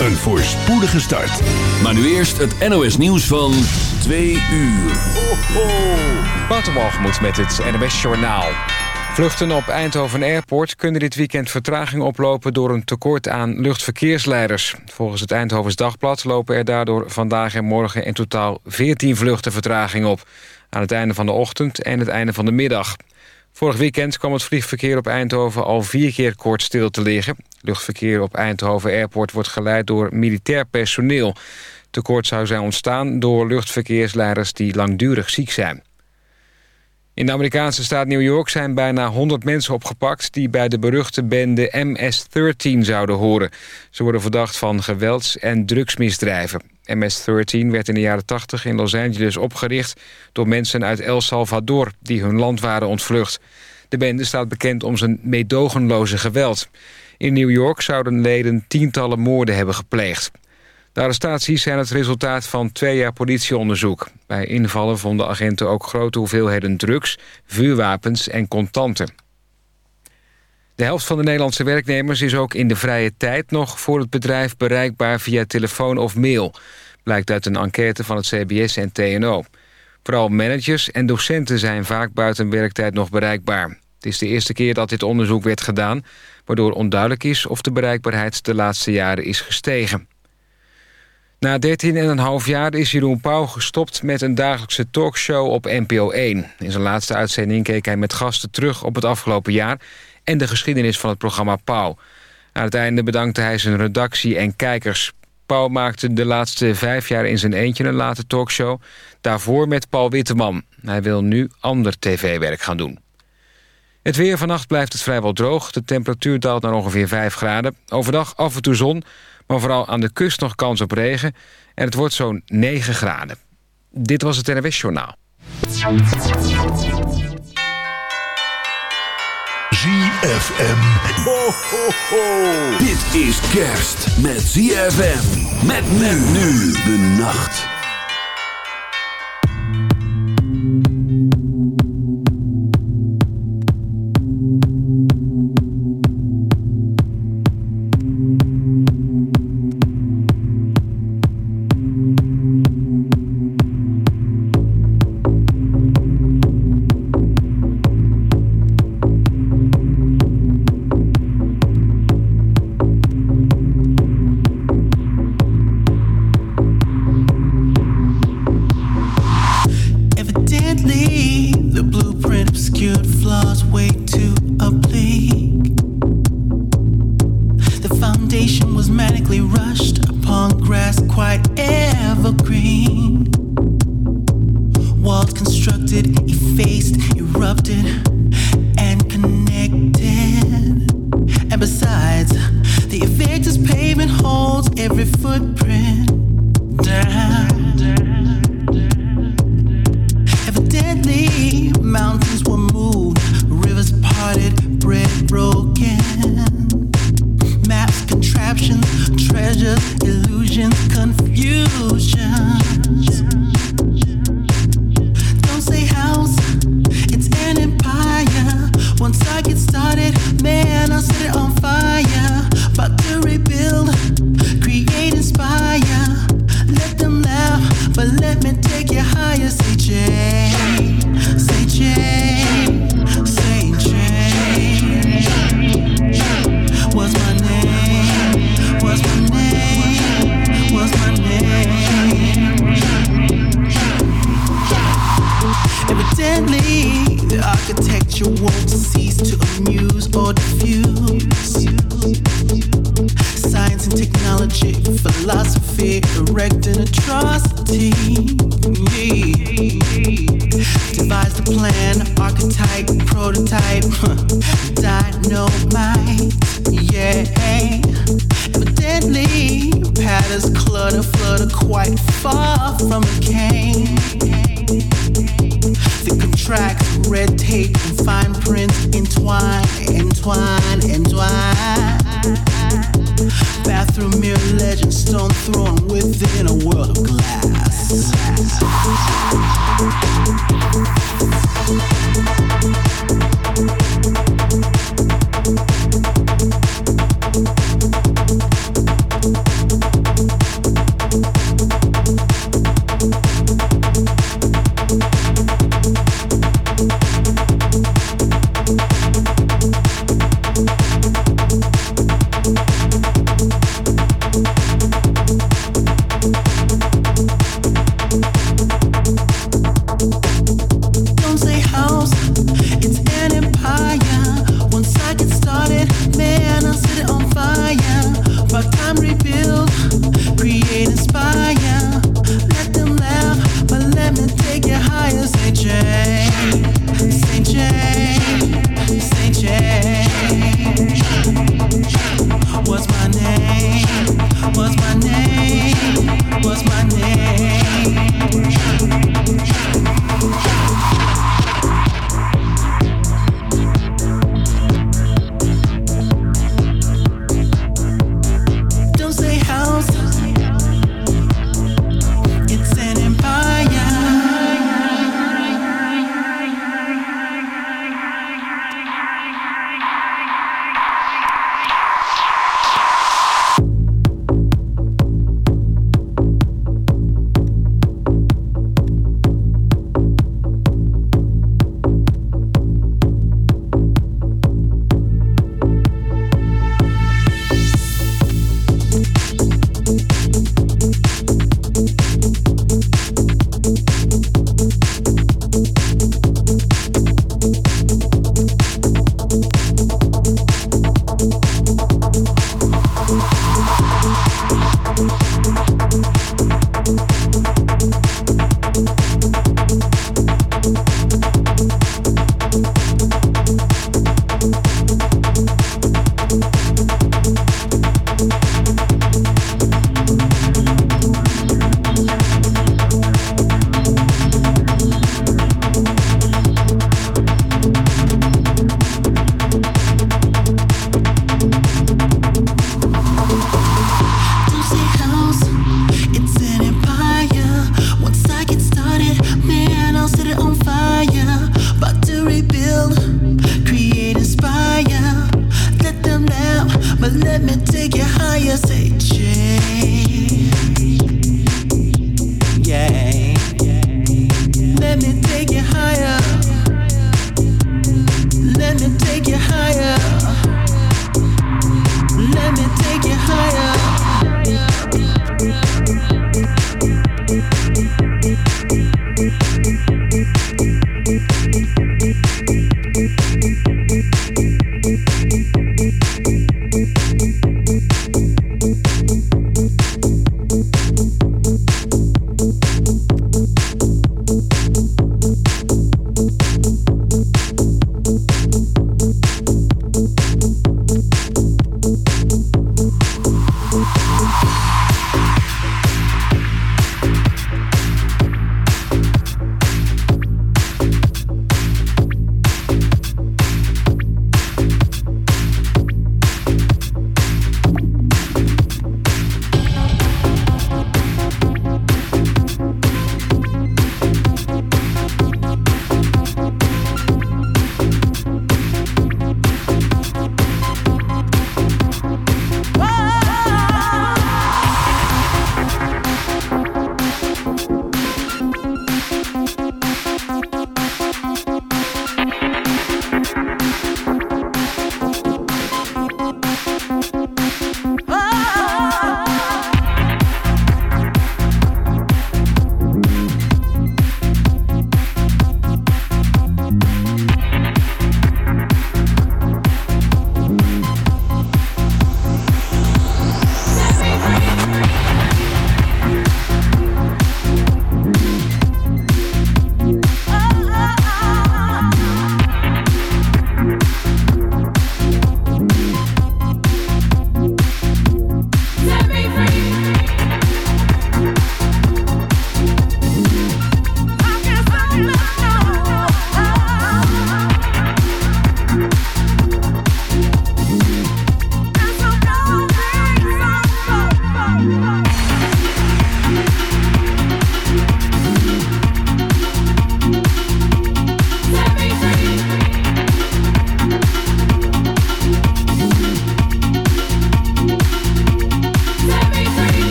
Een voorspoedige start. Maar nu eerst het NOS nieuws van 2 uur. Ho, ho. Waterwalgemoed met het NOS Journaal. Vluchten op Eindhoven Airport kunnen dit weekend vertraging oplopen... door een tekort aan luchtverkeersleiders. Volgens het Eindhovens Dagblad lopen er daardoor vandaag en morgen... in totaal 14 vluchten vertraging op. Aan het einde van de ochtend en het einde van de middag. Vorig weekend kwam het vliegverkeer op Eindhoven al vier keer kort stil te liggen. Luchtverkeer op Eindhoven Airport wordt geleid door militair personeel. Tekort zou zijn ontstaan door luchtverkeersleiders die langdurig ziek zijn. In de Amerikaanse staat New York zijn bijna 100 mensen opgepakt... die bij de beruchte bende MS-13 zouden horen. Ze worden verdacht van gewelds- en drugsmisdrijven. MS-13 werd in de jaren 80 in Los Angeles opgericht... door mensen uit El Salvador die hun land waren ontvlucht. De bende staat bekend om zijn meedogenloze geweld. In New York zouden leden tientallen moorden hebben gepleegd. De arrestaties zijn het resultaat van twee jaar politieonderzoek. Bij invallen vonden agenten ook grote hoeveelheden drugs, vuurwapens en contanten. De helft van de Nederlandse werknemers is ook in de vrije tijd nog voor het bedrijf bereikbaar via telefoon of mail. Blijkt uit een enquête van het CBS en TNO. Vooral managers en docenten zijn vaak buiten werktijd nog bereikbaar. Het is de eerste keer dat dit onderzoek werd gedaan... waardoor onduidelijk is of de bereikbaarheid de laatste jaren is gestegen. Na 13,5 jaar is Jeroen Pauw gestopt met een dagelijkse talkshow op NPO 1. In zijn laatste uitzending keek hij met gasten terug op het afgelopen jaar... en de geschiedenis van het programma Pauw. Aan het einde bedankte hij zijn redactie en kijkers. Pauw maakte de laatste vijf jaar in zijn eentje een late talkshow. Daarvoor met Paul Witteman. Hij wil nu ander tv-werk gaan doen. Het weer vannacht blijft het vrijwel droog. De temperatuur daalt naar ongeveer 5 graden. Overdag af en toe zon, maar vooral aan de kust nog kans op regen. En het wordt zo'n 9 graden. Dit was het NWS Journaal. ZFM. Ho, ho, ho. Dit is kerst met ZFM. Met men nu de nacht.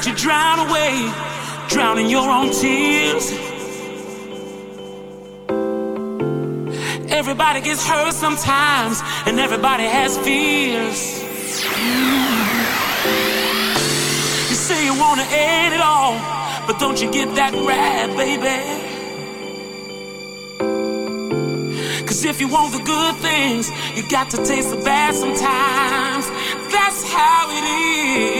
Watch you drown away, drowning your own tears. Everybody gets hurt sometimes, and everybody has fears. You say you wanna end it all, but don't you get that rap, baby? Cause if you want the good things, you got to taste the bad sometimes. That's how it is.